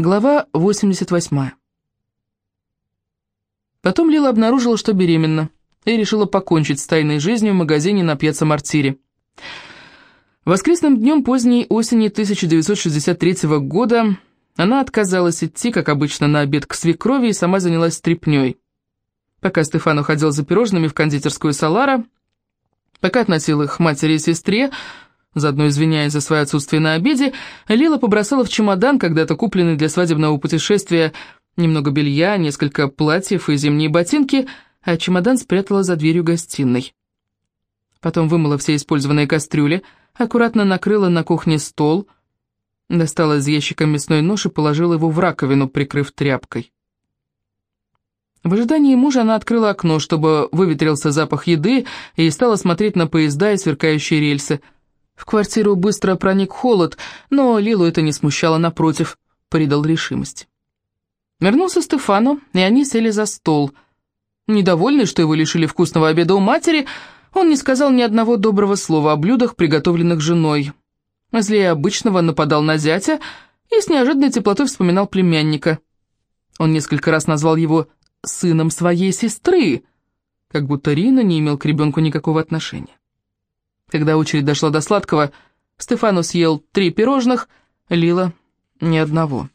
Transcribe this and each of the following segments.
Глава 88. Потом Лила обнаружила, что беременна, и решила покончить с тайной жизнью в магазине на Пьяцца-Мартире. Воскресным днем поздней осени 1963 года она отказалась идти, как обычно, на обед к свекрови и сама занялась стряпнёй. Пока Стефан уходил за пирожными в кондитерскую Салара, пока относил их матери и сестре, Заодно извиняясь за свое отсутствие на обеде, Лила побросала в чемодан, когда-то купленный для свадебного путешествия, немного белья, несколько платьев и зимние ботинки, а чемодан спрятала за дверью гостиной. Потом вымыла все использованные кастрюли, аккуратно накрыла на кухне стол, достала из ящика мясной нож и положила его в раковину, прикрыв тряпкой. В ожидании мужа она открыла окно, чтобы выветрился запах еды, и стала смотреть на поезда и сверкающие рельсы – в квартиру быстро проник холод, но Лилу это не смущало, напротив, придал решимость. Вернулся Стефану, и они сели за стол. Недовольный, что его лишили вкусного обеда у матери, он не сказал ни одного доброго слова о блюдах, приготовленных женой. Злее обычного нападал на зятя и с неожиданной теплотой вспоминал племянника. Он несколько раз назвал его «сыном своей сестры», как будто Рина не имел к ребенку никакого отношения. Когда очередь дошла до сладкого, Стефану съел три пирожных, Лила — ни одного.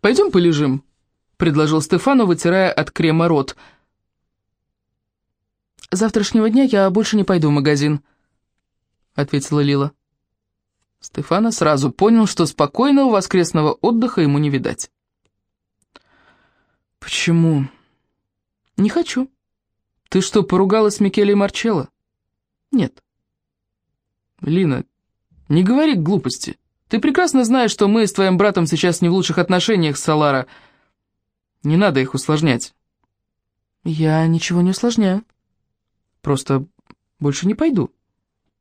«Пойдем полежим», — предложил Стефану, вытирая от крема рот. «Завтрашнего дня я больше не пойду в магазин», — ответила Лила. Стефана сразу понял, что спокойного воскресного отдыха ему не видать. «Почему?» «Не хочу. Ты что, поругалась с Микеле и Марчелло?» Нет. Лина, не говори глупости. Ты прекрасно знаешь, что мы с твоим братом сейчас не в лучших отношениях с Салара. Не надо их усложнять. Я ничего не усложняю. Просто больше не пойду.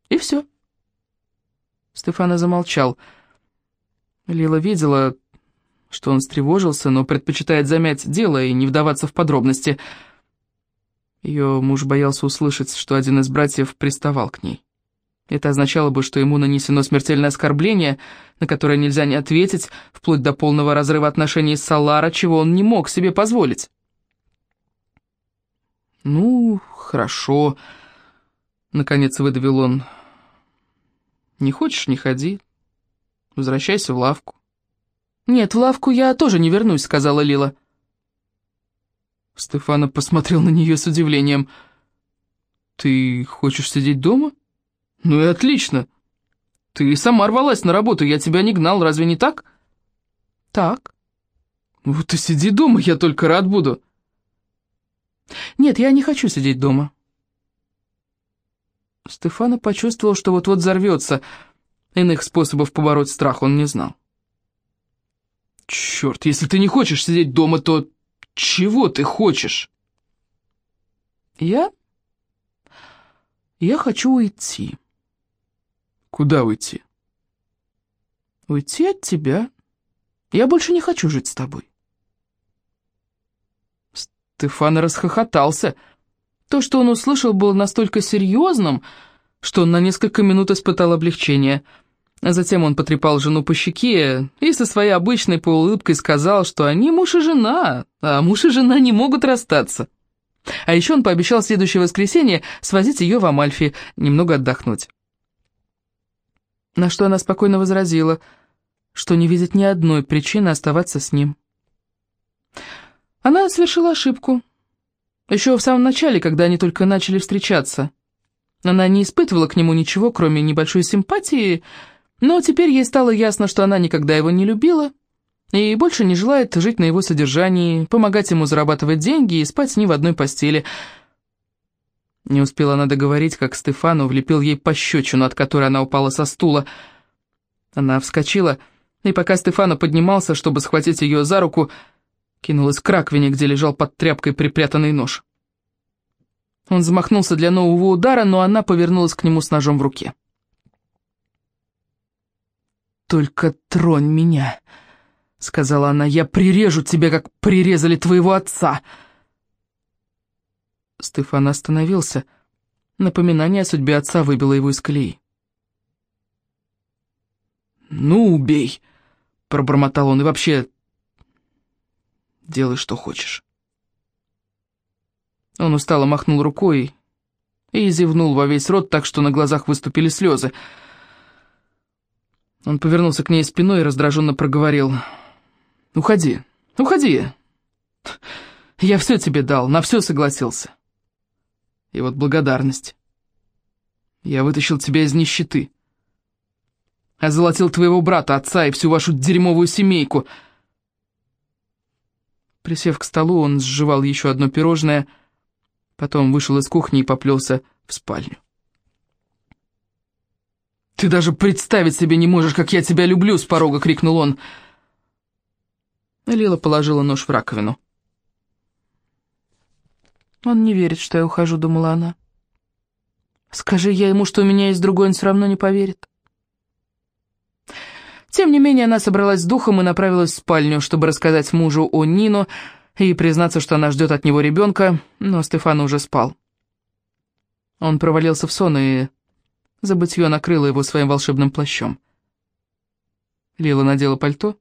И все. Стефана замолчал. Лила видела, что он встревожился, но предпочитает замять дело и не вдаваться в подробности — ее муж боялся услышать, что один из братьев приставал к ней. Это означало бы, что ему нанесено смертельное оскорбление, на которое нельзя не ответить, вплоть до полного разрыва отношений с Салара, чего он не мог себе позволить. «Ну, хорошо», — наконец выдавил он. «Не хочешь — не ходи. Возвращайся в лавку». «Нет, в лавку я тоже не вернусь», — сказала Лила. Стефана посмотрел на нее с удивлением. «Ты хочешь сидеть дома? Ну и отлично. Ты сама рвалась на работу, я тебя не гнал, разве не так?» «Так». «Вот и сиди дома, я только рад буду». «Нет, я не хочу сидеть дома». Стефана почувствовал, что вот-вот взорвется. Иных способов побороть страх он не знал. «Черт, если ты не хочешь сидеть дома, то чего ты хочешь?» «Я? Я хочу уйти». «Куда уйти?» «Уйти от тебя. Я больше не хочу жить с тобой». Стефан расхохотался. То, что он услышал, было настолько серьезным, что он на несколько минут испытал облегчение – затем он потрепал жену по щеке и со своей обычной полуулыбкой сказал, что они муж и жена, а муж и жена не могут расстаться. А еще он пообещал в следующее воскресенье свозить ее в Амальфи, немного отдохнуть. На что она спокойно возразила, что не видит ни одной причины оставаться с ним. Она совершила ошибку. Еще в самом начале, когда они только начали встречаться. Она не испытывала к нему ничего, кроме небольшой симпатии, но теперь ей стало ясно, что она никогда его не любила и больше не желает жить на его содержании, помогать ему зарабатывать деньги и спать с ним в одной постели. Не успела она договорить, как Стефану влепил ей пощечину, от которой она упала со стула. Она вскочила, и пока Стефану поднимался, чтобы схватить ее за руку, кинулась к раковине, где лежал под тряпкой припрятанный нож. Он замахнулся для нового удара, но она повернулась к нему с ножом в руке. «Только тронь меня», — сказала она, — «я прирежу тебя, как прирезали твоего отца». Стефан остановился. Напоминание о судьбе отца выбило его из колеи. «Ну, убей», пробормотал он, — «и вообще делай, что хочешь». Он устало махнул рукой и зевнул во весь рот так, что на глазах выступили слезы. Он повернулся к ней спиной и раздраженно проговорил. «Уходи, уходи. Я все тебе дал, на все согласился. И вот благодарность. Я вытащил тебя из нищеты. Озолотил твоего брата, отца и всю вашу дерьмовую семейку». Присев к столу, он сживал еще одно пирожное, потом вышел из кухни и поплелся в спальню. «Ты даже представить себе не можешь, как я тебя люблю!» — с порога крикнул он. Лила положила нож в раковину. «Он не верит, что я ухожу», — думала она. «Скажи я ему, что у меня есть другой, он все равно не поверит». Тем не менее, она собралась с духом и направилась в спальню, чтобы рассказать мужу о Нино и признаться, что она ждет от него ребенка, но Стефан уже спал. Он провалился в сон, и забытье накрыло его своим волшебным плащом. Лила надела пальто,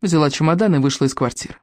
взяла чемодан и вышла из квартиры.